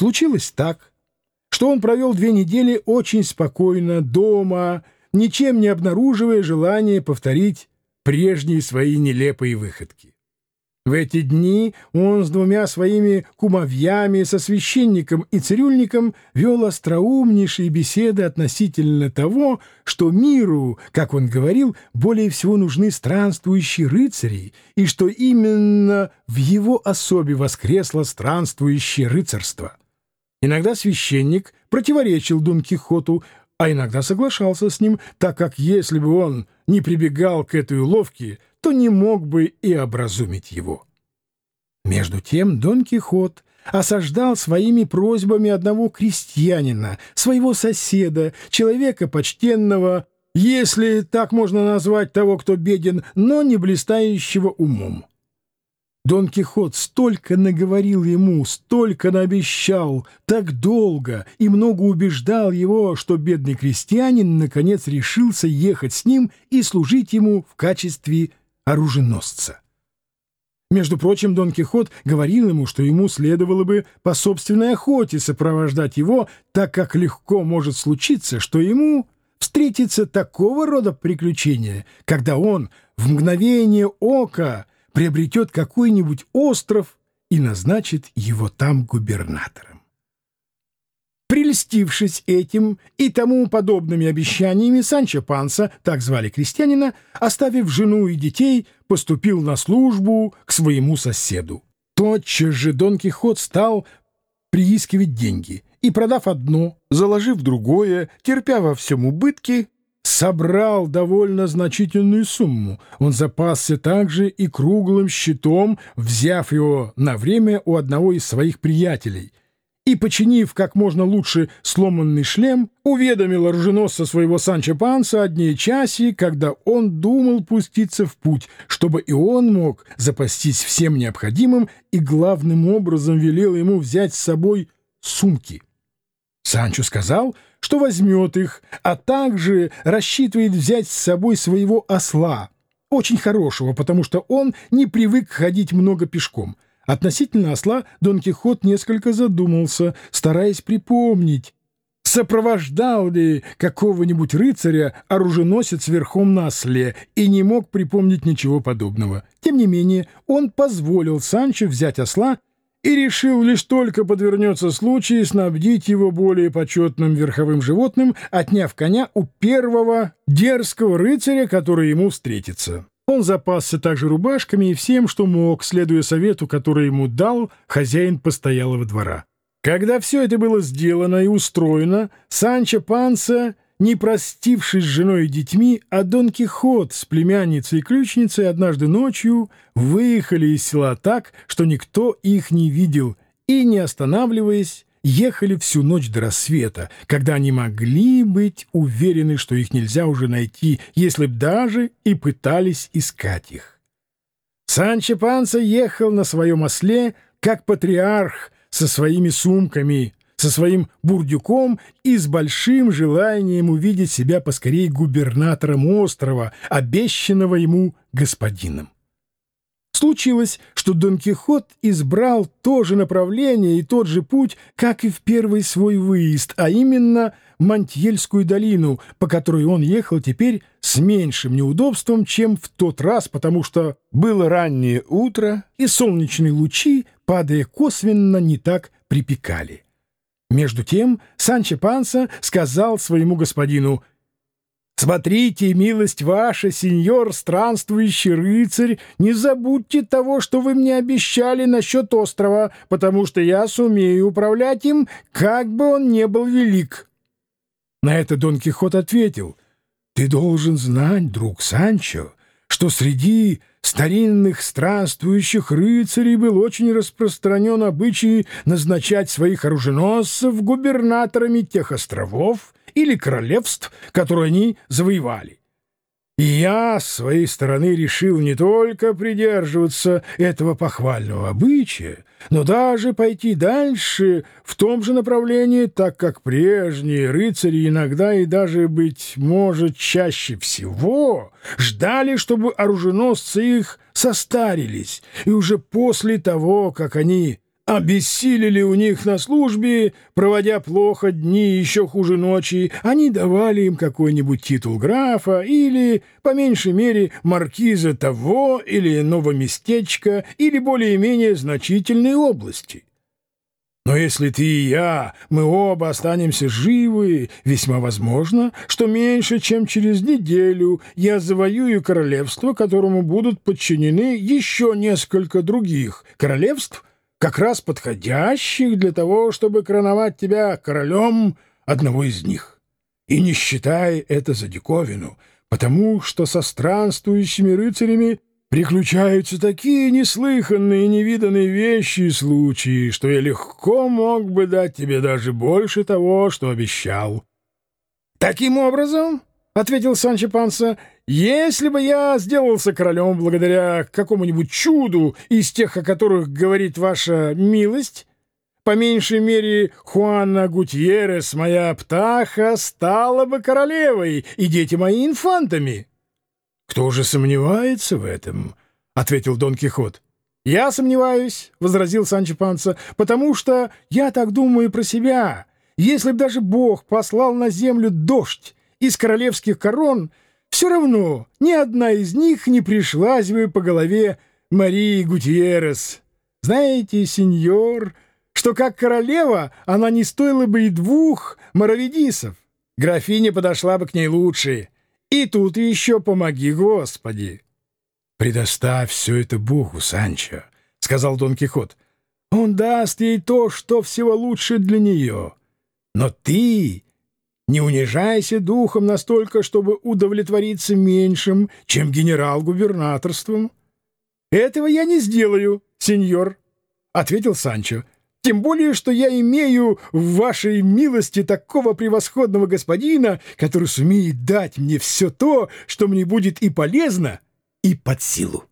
Случилось так, что он провел две недели очень спокойно дома, ничем не обнаруживая желания повторить прежние свои нелепые выходки. В эти дни он с двумя своими кумовьями, со священником и цирюльником, вел остроумнейшие беседы относительно того, что миру, как он говорил, более всего нужны странствующие рыцари, и что именно в его особе воскресло странствующее рыцарство. Иногда священник противоречил Дон Кихоту, а иногда соглашался с ним, так как если бы он не прибегал к этой уловке, то не мог бы и образумить его. Между тем Дон Кихот осаждал своими просьбами одного крестьянина, своего соседа, человека почтенного, если так можно назвать того, кто беден, но не блистающего умом. Дон Кихот столько наговорил ему, столько наобещал, так долго и много убеждал его, что бедный крестьянин наконец решился ехать с ним и служить ему в качестве оруженосца. Между прочим, Дон Кихот говорил ему, что ему следовало бы по собственной охоте сопровождать его, так как легко может случиться, что ему встретится такого рода приключения, когда он в мгновение ока приобретет какой-нибудь остров и назначит его там губернатором. Прельстившись этим и тому подобными обещаниями, Санчо Панса, так звали крестьянина, оставив жену и детей, поступил на службу к своему соседу. Тотчас же Дон Кихот стал приискивать деньги и, продав одно, заложив другое, терпя во всем убытки, собрал довольно значительную сумму. Он запасся также и круглым щитом, взяв его на время у одного из своих приятелей. И, починив как можно лучше сломанный шлем, уведомил оруженосца своего Санчо Панса о дне часе, когда он думал пуститься в путь, чтобы и он мог запастись всем необходимым и главным образом велел ему взять с собой сумки. Санчо сказал — что возьмет их, а также рассчитывает взять с собой своего осла, очень хорошего, потому что он не привык ходить много пешком. Относительно осла Дон Кихот несколько задумался, стараясь припомнить, сопровождал ли какого-нибудь рыцаря оруженосец верхом на осле и не мог припомнить ничего подобного. Тем не менее, он позволил Санчо взять осла и решил лишь только подвернется случай снабдить его более почетным верховым животным, отняв коня у первого дерзкого рыцаря, который ему встретится. Он запасся также рубашками и всем, что мог, следуя совету, который ему дал хозяин постоялого двора. Когда все это было сделано и устроено, Санчо Панса не простившись с женой и детьми, а Дон Кихот с племянницей и ключницей однажды ночью выехали из села так, что никто их не видел, и, не останавливаясь, ехали всю ночь до рассвета, когда они могли быть уверены, что их нельзя уже найти, если б даже и пытались искать их. Санчо Панса ехал на своем осле, как патриарх, со своими сумками — со своим бурдюком и с большим желанием увидеть себя поскорее губернатором острова, обещанного ему господином. Случилось, что Дон Кихот избрал то же направление и тот же путь, как и в первый свой выезд, а именно Мантьельскую долину, по которой он ехал теперь с меньшим неудобством, чем в тот раз, потому что было раннее утро, и солнечные лучи, падая косвенно, не так припекали. Между тем Санчо Панса сказал своему господину «Смотрите, милость ваша, сеньор, странствующий рыцарь, не забудьте того, что вы мне обещали насчет острова, потому что я сумею управлять им, как бы он не был велик». На это Дон Кихот ответил «Ты должен знать, друг Санчо, что среди старинных странствующих рыцарей был очень распространен обычай назначать своих оруженосцев губернаторами тех островов или королевств, которые они завоевали. Я, с своей стороны, решил не только придерживаться этого похвального обычая, но даже пойти дальше в том же направлении, так как прежние рыцари иногда и даже, быть может, чаще всего ждали, чтобы оруженосцы их состарились, и уже после того, как они обессилели у них на службе, проводя плохо дни еще хуже ночи, они давали им какой-нибудь титул графа или, по меньшей мере, маркиза того или иного местечка или более-менее значительной области. Но если ты и я, мы оба останемся живы, весьма возможно, что меньше, чем через неделю я завоюю королевство, которому будут подчинены еще несколько других королевств, как раз подходящих для того, чтобы короновать тебя королем одного из них. И не считай это за диковину, потому что со странствующими рыцарями приключаются такие неслыханные невиданные вещи и случаи, что я легко мог бы дать тебе даже больше того, что обещал. — Таким образом, — ответил Санчо Панса, — если бы я сделался королем благодаря какому-нибудь чуду из тех, о которых говорит ваша милость, по меньшей мере Хуана Гутьерес, моя птаха, стала бы королевой, и дети мои инфантами. — Кто же сомневается в этом? — ответил Дон Кихот. — Я сомневаюсь, — возразил Санчо Панса, — потому что я так думаю про себя. Если б даже Бог послал на землю дождь, из королевских корон, все равно ни одна из них не пришлась бы по голове Марии Гутьеррес. Знаете, сеньор, что как королева она не стоила бы и двух маравидисов. Графиня подошла бы к ней лучше. И тут еще помоги, Господи. «Предоставь все это Богу, Санчо», — сказал Дон Кихот. «Он даст ей то, что всего лучше для нее. Но ты не унижайся духом настолько, чтобы удовлетвориться меньшим, чем генерал-губернаторством. — Этого я не сделаю, сеньор, — ответил Санчо. — Тем более, что я имею в вашей милости такого превосходного господина, который сумеет дать мне все то, что мне будет и полезно, и под силу.